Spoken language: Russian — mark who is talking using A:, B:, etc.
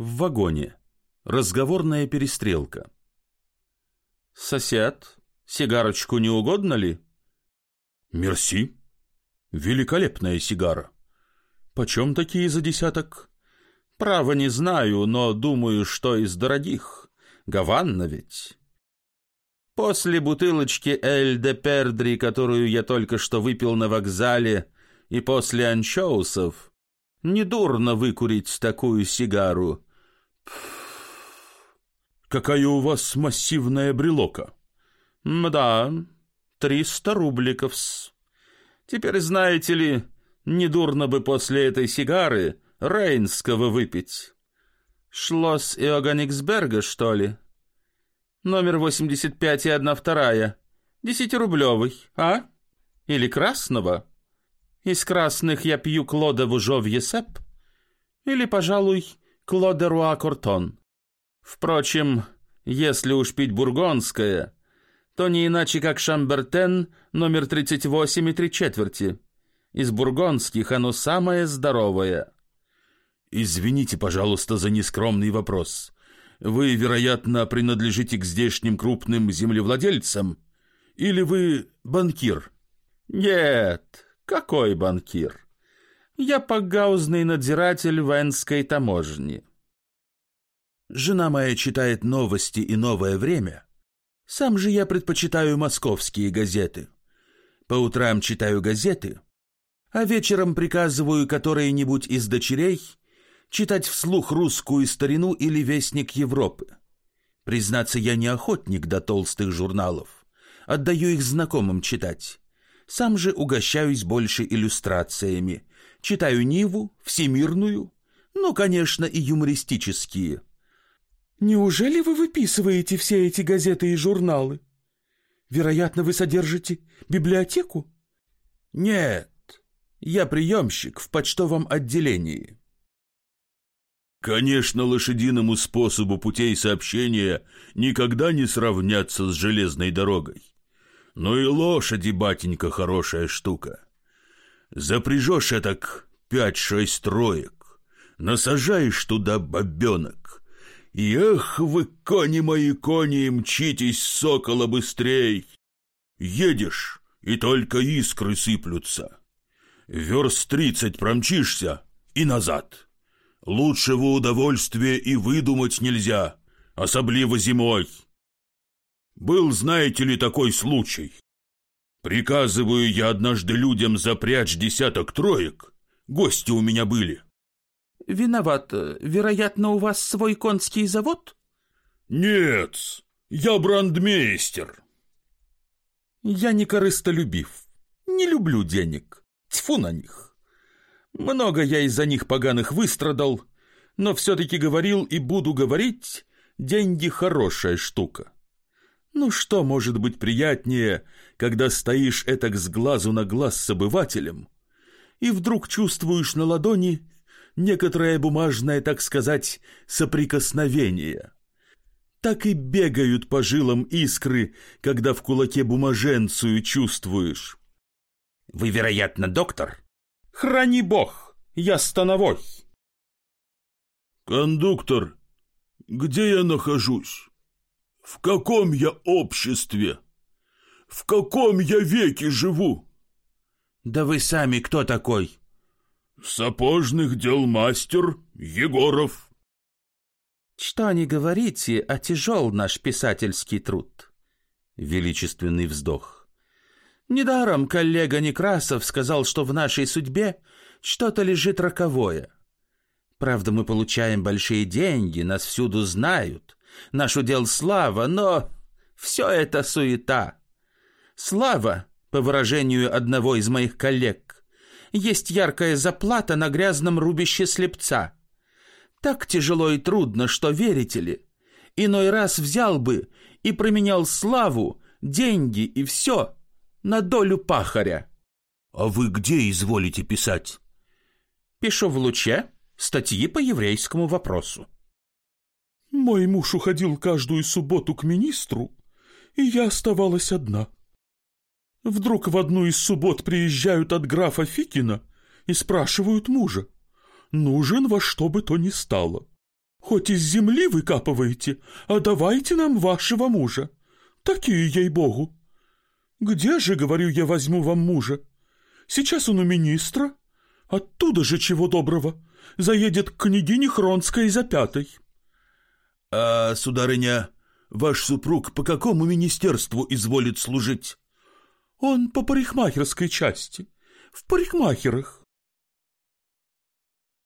A: В вагоне. Разговорная перестрелка. «Сосед, сигарочку не угодно ли?»
B: «Мерси. Великолепная сигара. Почем такие за десяток?»
A: «Право не знаю, но думаю, что из дорогих. Гаванна ведь». После бутылочки Эль де Пердри, которую я только что выпил на вокзале, и после анчоусов, недурно выкурить такую сигару.
B: Какая у вас массивная брелока.
A: Мда, триста рубликов-с. Теперь, знаете ли, недурно бы после этой сигары Рейнского выпить. Шлосс Иоганниксберга, что ли? Номер 85 и одна вторая. Десятирублевый, а? Или красного? Из красных я пью Клода Вужовье Сеп. Или, пожалуй, Клода Руа Кортон. Впрочем, если уж пить бургонское, то не иначе, как Шамбертен номер 38 и три четверти. Из бургонских оно самое здоровое.
B: Извините, пожалуйста, за нескромный вопрос. Вы, вероятно, принадлежите к здешним крупным землевладельцам? Или вы банкир?
A: Нет, какой банкир? Я погаузный надзиратель Венской таможни.
B: Жена моя читает новости и новое время. Сам же я предпочитаю московские газеты. По утрам читаю газеты, а вечером приказываю которой-нибудь из дочерей читать вслух русскую старину или вестник Европы. Признаться, я не охотник до толстых журналов. Отдаю их знакомым читать. Сам же угощаюсь больше иллюстрациями. Читаю Ниву, Всемирную, ну, конечно, и юмористические –
C: Неужели вы выписываете все эти газеты и журналы? Вероятно, вы содержите библиотеку?
B: Нет, я приемщик в почтовом отделении. Конечно, лошадиному способу путей сообщения никогда не сравняться с железной дорогой. Но и лошади, батенька, хорошая штука. Запряжешь этак пять-шесть троек, насажаешь туда бобенок, Эх вы, кони мои, кони, мчитесь, сокола, быстрей! Едешь, и только искры сыплются. Верст тридцать промчишься и назад. Лучшего удовольствия и выдумать нельзя, особливо зимой. Был, знаете ли, такой случай. Приказываю я однажды людям запрячь десяток троек. Гости у меня были.
C: Виноват. Вероятно, у вас свой конский завод?
B: Нет, я брандмейстер.
A: Я не корыстолюбив. Не люблю денег. Тьфу на них. Много я из-за них поганых выстрадал, но все-таки говорил и буду говорить, деньги хорошая штука. Ну что может быть приятнее, когда стоишь этак с глазу на глаз с обывателем, и вдруг чувствуешь на ладони некоторое бумажное, так сказать, соприкосновение. Так и бегают по жилам искры, когда в кулаке бумаженцию чувствуешь.
D: Вы, вероятно, доктор?
A: Храни бог, я становой.
B: Кондуктор, где я нахожусь? В каком я обществе? В каком я веке живу?
D: Да вы сами кто такой?
B: Сапожных дел мастер Егоров.
A: Что не говорите, а тяжел наш писательский труд. Величественный вздох. Недаром коллега Некрасов сказал, что в нашей судьбе что-то лежит роковое. Правда, мы получаем большие деньги, нас всюду знают. Наш удел слава, но все это суета. Слава, по выражению одного из моих коллег, есть яркая заплата на грязном рубище слепца. Так тяжело и трудно, что, верите ли, иной раз взял бы и променял славу, деньги и все на долю пахаря.
D: — А вы где изволите писать?
A: — Пишу в «Луче» статьи по еврейскому вопросу.
C: — Мой муж уходил каждую субботу к министру, и я оставалась одна. — Вдруг в одну из суббот приезжают от графа Фикина и спрашивают мужа. Нужен во что бы то ни стало. Хоть из земли выкапываете, а давайте нам вашего мужа. Такие, ей-богу. Где же, говорю я, возьму вам мужа? Сейчас он у министра. Оттуда же, чего доброго, заедет к княгине Хронской за пятой.
B: — А, сударыня, ваш супруг по какому министерству изволит служить?
C: — Он по парикмахерской части, в парикмахерах.